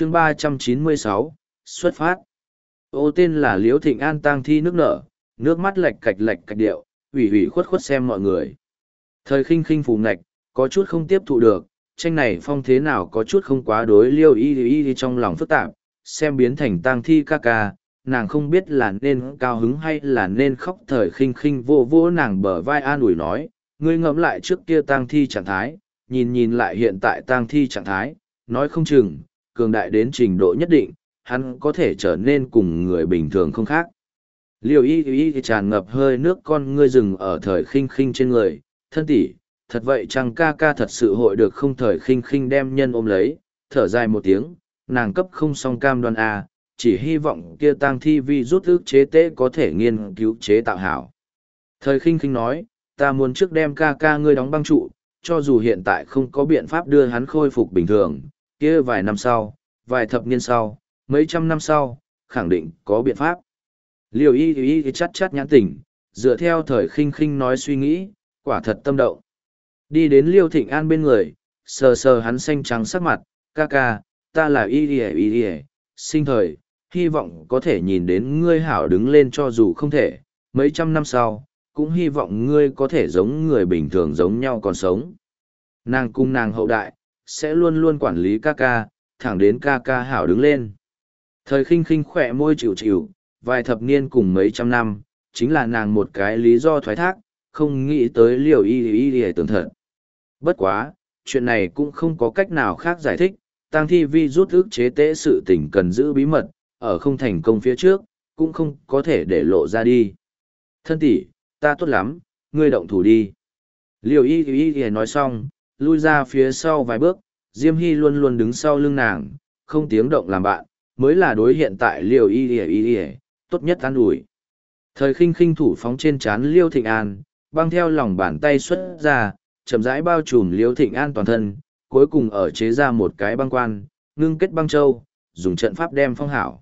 chương ba trăm chín mươi sáu, xuất phát. Ô, tên là liễu thịnh an tang thi nước nở, nước mắt lạch cạch lạch cạch điệu, ủy ủy khuất khuất xem mọi người. Thời khinh khinh phù ngạch, có chút không tiếp thụ được, tranh này phong thế nào có chút không quá đối liêu y y y trong lòng phức tạp, xem biến thành tang thi ca ca, nàng không biết là nên cao hứng hay là nên khóc, thời khinh khinh vô vô nàng bờ vai an ủi nói, ngươi ngẫm lại trước kia tang thi trạng thái, nhìn nhìn lại hiện tại tang thi trạng thái, nói không chừng cường đại đến trình độ nhất định, hắn có thể trở nên cùng người bình thường không khác. Liều y y tràn ngập hơi nước con ngươi rừng ở thời khinh khinh trên người, thân tỷ, thật vậy chăng ca ca thật sự hội được không thời khinh khinh đem nhân ôm lấy? Thở dài một tiếng, nàng cấp không song cam đoan a chỉ hy vọng kia tang thi vi rút ước chế tế có thể nghiên cứu chế tạo hảo. Thời khinh khinh nói, ta muốn trước đem ca ca ngươi đóng băng trụ, cho dù hiện tại không có biện pháp đưa hắn khôi phục bình thường, kia vài năm sau vài thập niên sau, mấy trăm năm sau, khẳng định có biện pháp. Liều y y Y chắt chắt nhãn tỉnh, dựa theo thời khinh khinh nói suy nghĩ, quả thật tâm động. Đi đến liêu thịnh an bên người, sờ sờ hắn xanh trắng sắc mặt, ca ca, ta là y y y y, sinh thời, hy vọng có thể nhìn đến ngươi hảo đứng lên cho dù không thể. Mấy trăm năm sau, cũng hy vọng ngươi có thể giống người bình thường giống nhau còn sống. Nàng cung nàng hậu đại, sẽ luôn luôn quản lý ca ca thẳng đến ca ca hảo đứng lên. Thời khinh khinh khỏe môi chịu chịu, vài thập niên cùng mấy trăm năm, chính là nàng một cái lý do thoái thác, không nghĩ tới liều y y y tưởng thật. Bất quá, chuyện này cũng không có cách nào khác giải thích tăng thi vi rút ước chế tế sự tình cần giữ bí mật, ở không thành công phía trước, cũng không có thể để lộ ra đi. Thân tỷ, ta tốt lắm, ngươi động thủ đi. Liều y y y nói xong, lui ra phía sau vài bước diêm hy luôn luôn đứng sau lưng nàng, không tiếng động làm bạn, mới là đối hiện tại liều y y y y, tốt nhất an ủi. Thời khinh khinh thủ phóng trên trán liêu thịnh an, băng theo lòng bàn tay xuất ra, chậm rãi bao trùm liêu thịnh an toàn thân, cuối cùng ở chế ra một cái băng quan, ngưng kết băng châu, dùng trận pháp đem phong hảo.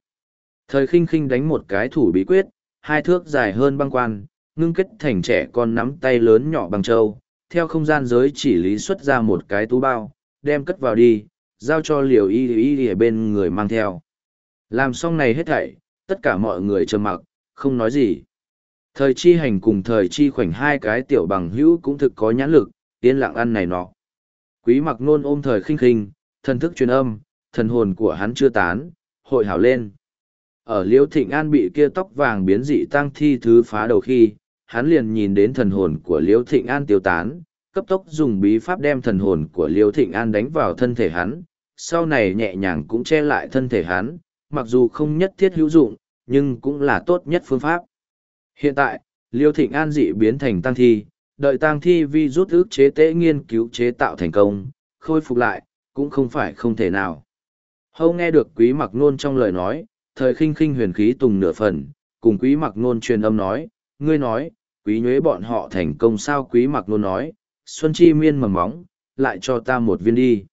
Thời khinh khinh đánh một cái thủ bí quyết, hai thước dài hơn băng quan, ngưng kết thành trẻ con nắm tay lớn nhỏ băng châu, theo không gian giới chỉ lý xuất ra một cái túi bao đem cất vào đi giao cho liều y y y ở bên người mang theo làm xong này hết thảy tất cả mọi người trầm mặc, không nói gì. Thời chi hành cùng thời chi khoảnh hai cái tiểu bằng hữu cũng thực có nhãn lực, yên lặng ăn này nọ. Quý mặc nôn ôm thời khinh khinh, thần thức truyền âm, thần hồn của hắn chưa tán, hội hảo lên. Ở liễu thịnh an bị kia tóc vàng biến dị tăng thi thứ phá đầu khi, hắn liền nhìn đến thần hồn của liễu thịnh an tiêu tán, cấp tốc dùng bí pháp đem thần hồn của Liêu thịnh an đánh vào thân thể hắn, sau này nhẹ nhàng cũng che lại thân thể hắn, mặc dù không nhất thiết hữu dụng, nhưng cũng là tốt nhất phương pháp. Hiện tại, Liêu Thịnh An dị biến thành tăng thi, đợi tăng thi vi rút ước chế tế nghiên cứu chế tạo thành công, khôi phục lại, cũng không phải không thể nào. Hâu nghe được quý mặc nôn trong lời nói, thời khinh khinh huyền khí tùng nửa phần, cùng quý mặc nôn truyền âm nói, ngươi nói, quý nhuế bọn họ thành công sao quý mặc nôn nói, xuân chi miên mầm móng, lại cho ta một viên đi.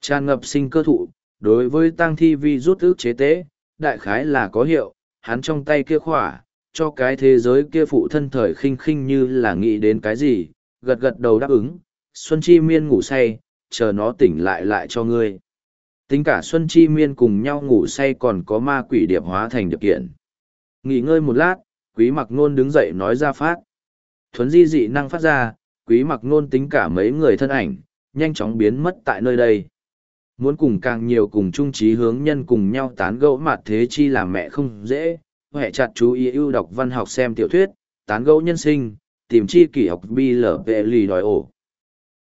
Tràn ngập sinh cơ thụ, đối với tang thi vi rút ước chế tế, đại khái là có hiệu, hắn trong tay kia khỏa, cho cái thế giới kia phụ thân thời khinh khinh như là nghĩ đến cái gì, gật gật đầu đáp ứng, Xuân Chi Miên ngủ say, chờ nó tỉnh lại lại cho ngươi. Tính cả Xuân Chi Miên cùng nhau ngủ say còn có ma quỷ điệp hóa thành điệp kiện. Nghỉ ngơi một lát, quý mặc nôn đứng dậy nói ra phát. Thuấn di dị năng phát ra, quý mặc nôn tính cả mấy người thân ảnh, nhanh chóng biến mất tại nơi đây. Muốn cùng càng nhiều cùng chung trí hướng nhân cùng nhau tán gẫu mặt thế chi làm mẹ không dễ, hệ chặt chú ý ưu đọc văn học xem tiểu thuyết, tán gẫu nhân sinh, tìm chi kỷ học bi lở vệ lì đòi ổ.